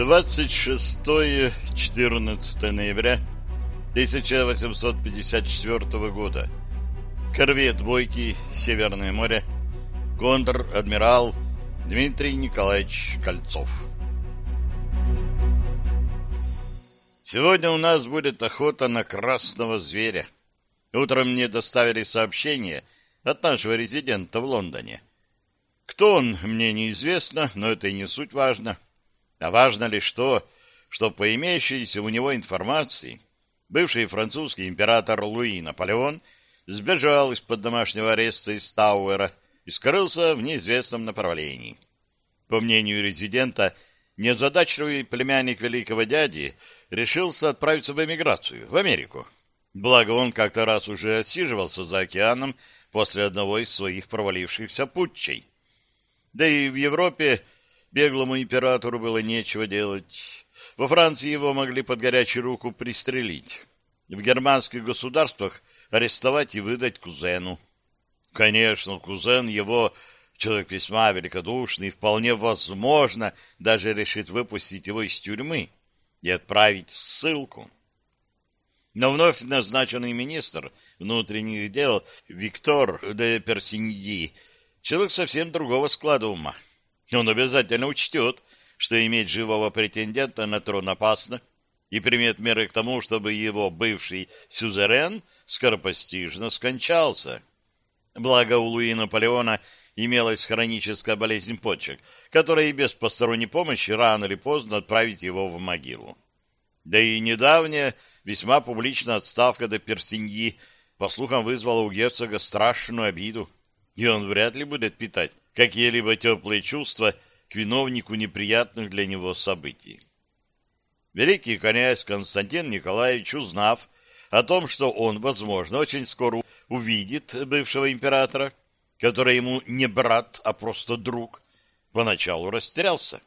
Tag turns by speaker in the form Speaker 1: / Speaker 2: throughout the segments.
Speaker 1: 26-14 ноября 1854 года. Корвет «Бойкий», Северное море, контр-адмирал Дмитрий Николаевич Кольцов. Сегодня у нас будет охота на красного зверя. Утром мне доставили сообщение от нашего резидента в Лондоне. Кто он, мне неизвестно, но это и не суть важно. А важно лишь то, что по имеющейся у него информации бывший французский император Луи Наполеон сбежал из-под домашнего ареста из Тауэра и скрылся в неизвестном направлении. По мнению резидента, незадачливый племянник великого дяди решился отправиться в эмиграцию, в Америку. Благо он как-то раз уже отсиживался за океаном после одного из своих провалившихся путчей. Да и в Европе Беглому императору было нечего делать. Во Франции его могли под горячую руку пристрелить. В германских государствах арестовать и выдать кузену. Конечно, кузен его, человек весьма великодушный, вполне возможно, даже решит выпустить его из тюрьмы и отправить в ссылку. Но вновь назначенный министр внутренних дел Виктор де Персиньи, человек совсем другого склада ума. Он обязательно учтет, что иметь живого претендента на трон опасно, и примет меры к тому, чтобы его бывший сюзерен скоропостижно скончался. Благо у Луи Наполеона имелась хроническая болезнь почек, которая и без посторонней помощи рано или поздно отправит его в могилу. Да и недавняя весьма публичная отставка до Персиньи, по слухам, вызвала у герцога страшную обиду, и он вряд ли будет питать какие-либо теплые чувства к виновнику неприятных для него событий. Великий князь Константин Николаевич, узнав о том, что он, возможно, очень скоро увидит бывшего императора, который ему не брат, а просто друг, поначалу растерялся.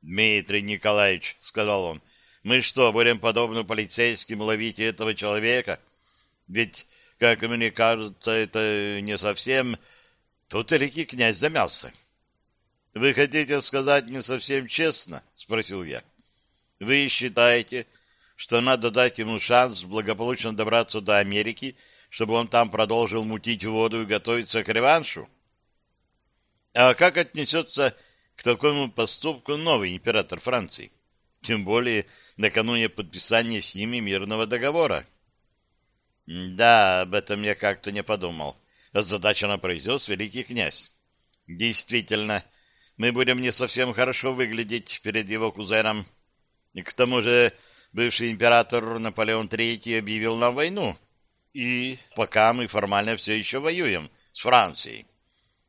Speaker 1: «Дмитрий Николаевич», — сказал он, — «мы что, будем подобно полицейским ловить этого человека? Ведь, как мне кажется, это не совсем Тут великий князь замялся. — Вы хотите сказать не совсем честно? — спросил я. — Вы считаете, что надо дать ему шанс благополучно добраться до Америки, чтобы он там продолжил мутить воду и готовиться к реваншу? А как отнесется к такому поступку новый император Франции? Тем более накануне подписания с ними мирного договора. — Да, об этом я как-то не подумал. — озадаченно произнес великий князь. Действительно, мы будем не совсем хорошо выглядеть перед его кузеном. И к тому же бывший император Наполеон III объявил нам войну. И пока мы формально все еще воюем с Францией.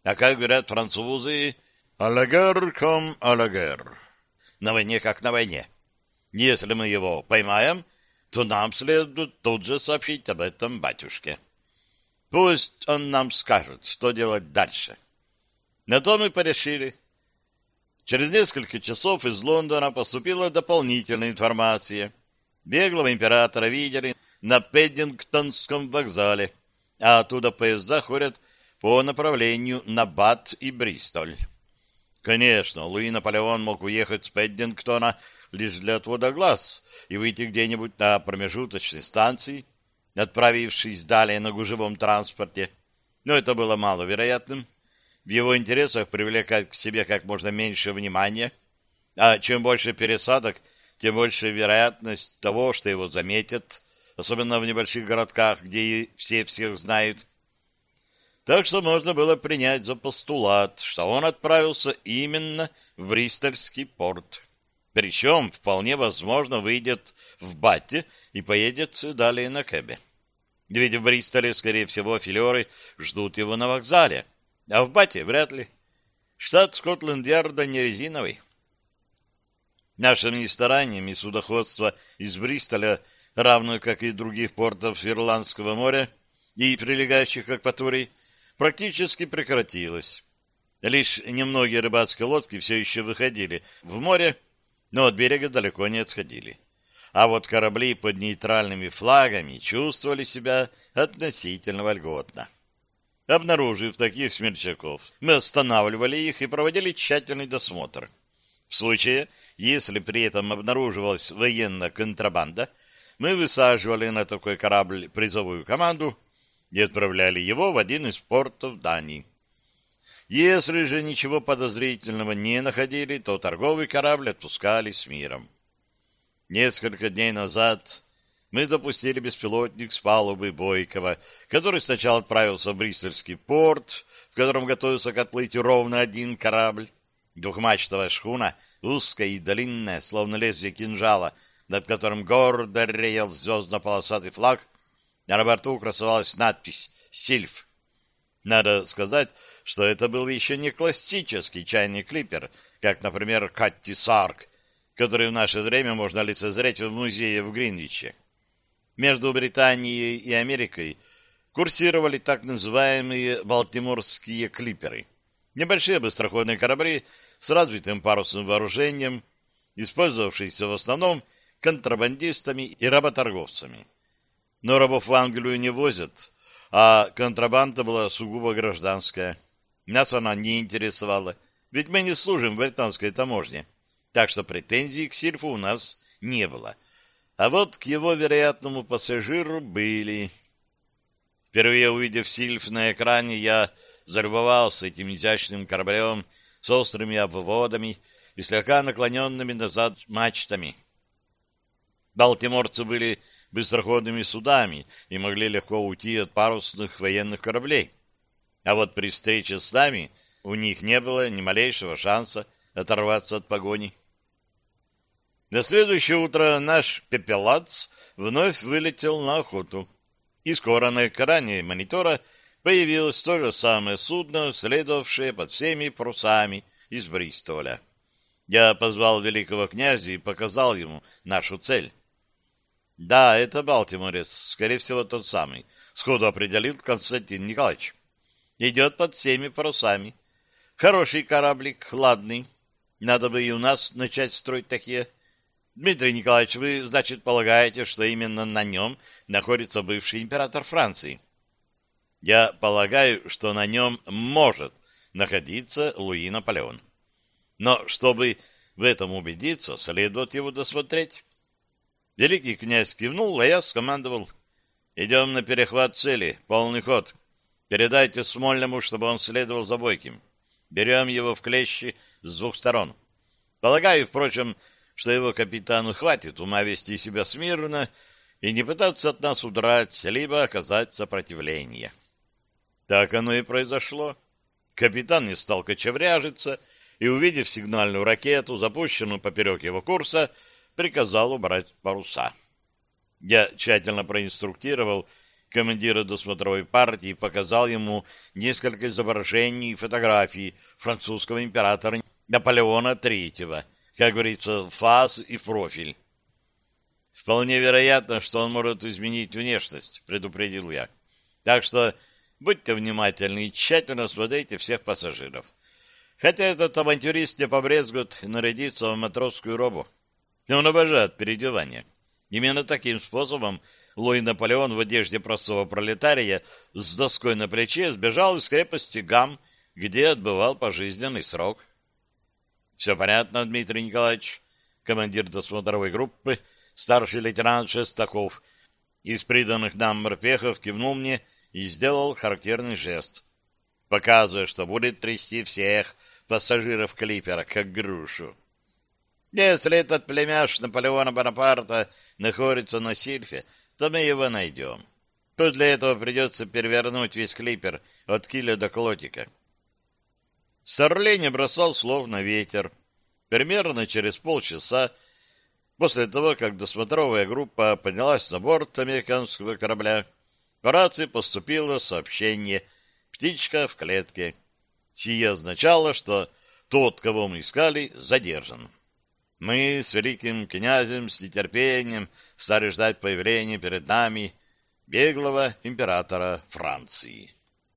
Speaker 1: А как говорят французы, «Алагер ком алагер». На войне как на войне. Если мы его поймаем, то нам следует тут же сообщить об этом батюшке. Пусть он нам скажет, что делать дальше. На то мы порешили. Через несколько часов из Лондона поступила дополнительная информация. Беглого императора видели на Педдингтонском вокзале, а оттуда поезда ходят по направлению на Бат и Бристоль. Конечно, Луи Наполеон мог уехать с Педдингтона лишь для отвода глаз и выйти где-нибудь на промежуточной станции, отправившись далее на гужевом транспорте, но это было маловероятным. В его интересах привлекать к себе как можно меньше внимания, а чем больше пересадок, тем больше вероятность того, что его заметят, особенно в небольших городках, где все всех знают. Так что можно было принять за постулат, что он отправился именно в Бристольский порт. Причем, вполне возможно, выйдет в Батте и поедет далее на Кэбе. Ведь в Бристоле, скорее всего, филеры ждут его на вокзале, а в Бате вряд ли. Штат Скотланд-Ярда не резиновый. Нашими стараниями судоходство из Бристоля, равно как и других портов Ирландского моря и прилегающих акваторий, практически прекратилось. Лишь немногие рыбацкие лодки все еще выходили в море, но от берега далеко не отходили а вот корабли под нейтральными флагами чувствовали себя относительно вольготно. Обнаружив таких смельчаков, мы останавливали их и проводили тщательный досмотр. В случае, если при этом обнаруживалась военная контрабанда, мы высаживали на такой корабль призовую команду и отправляли его в один из портов Дании. Если же ничего подозрительного не находили, то торговый корабль отпускали с миром. Несколько дней назад мы запустили беспилотник с палубы Бойкова, который сначала отправился в Бристольский порт, в котором готовился к отплытию ровно один корабль. Двухмачтовая шхуна, узкая и длинная, словно лезвие кинжала, над которым гордо реял звездно-полосатый флаг, а на борту красовалась надпись «Сильф». Надо сказать, что это был еще не классический чайный клипер, как, например, Катти Сарк, который в наше время можно лицезреть в музее в Гринвиче. Между Британией и Америкой курсировали так называемые балтиморские клиперы. Небольшие быстроходные корабли с развитым парусным вооружением, использовавшиеся в основном контрабандистами и работорговцами. Но рабов в Англию не возят, а контрабанда была сугубо гражданская. Нас она не интересовала, ведь мы не служим в британской таможне, так что претензий к Сильфу у нас не было. А вот к его вероятному пассажиру были. Впервые увидев Сильф на экране, я залюбовался этим изящным кораблем с острыми обводами и слегка наклоненными назад мачтами. Балтиморцы были быстроходными судами и могли легко уйти от парусных военных кораблей. А вот при встрече с нами у них не было ни малейшего шанса оторваться от погони. На следующее утро наш пепелац вновь вылетел на охоту. И скоро на экране монитора появилось то же самое судно, следовавшее под всеми парусами из Бристоля. Я позвал великого князя и показал ему нашу цель. Да, это Балтиморец, скорее всего, тот самый, сходу определил Константин Николаевич идет под всеми парусами. Хороший кораблик, ладный. Надо бы и у нас начать строить такие. Дмитрий Николаевич, вы, значит, полагаете, что именно на нем находится бывший император Франции? Я полагаю, что на нем может находиться Луи Наполеон. Но чтобы в этом убедиться, следует его досмотреть. Великий князь кивнул, а я скомандовал. Идем на перехват цели, полный ход. Передайте Смольному, чтобы он следовал за Бойким. Берем его в клещи с двух сторон. Полагаю, впрочем, что его капитану хватит ума вести себя смирно и не пытаться от нас удрать, либо оказать сопротивление. Так оно и произошло. Капитан не стал кочевряжиться и, увидев сигнальную ракету, запущенную поперек его курса, приказал убрать паруса. Я тщательно проинструктировал командира досмотровой партии показал ему несколько изображений и фотографий французского императора Наполеона III, как говорится, фас и профиль. Вполне вероятно, что он может изменить внешность, предупредил я. Так что будьте внимательны и тщательно смотрите всех пассажиров. Хотя этот авантюрист не побрезгует нарядиться в матросскую робу. Он обожает переодевание. Именно таким способом Луи Наполеон в одежде простого пролетария с доской на плече сбежал из крепости Гам, где отбывал пожизненный срок. — Все понятно, Дмитрий Николаевич? Командир досмотровой группы, старший лейтенант Шестаков, из приданных нам морпехов кивнул мне и сделал характерный жест, показывая, что будет трясти всех пассажиров клипера, как грушу. Если этот племяш Наполеона Бонапарта находится на Сильфе, то мы его найдем. Тут для этого придется перевернуть весь клипер от киля до клотика. Сорлей бросал слов на ветер. Примерно через полчаса после того, как досмотровая группа поднялась на борт американского корабля, по рации поступило сообщение «Птичка в клетке». Сие означало, что тот, кого мы искали, задержан. Мы с великим князем с нетерпением стали ждать появления перед нами беглого императора Франции.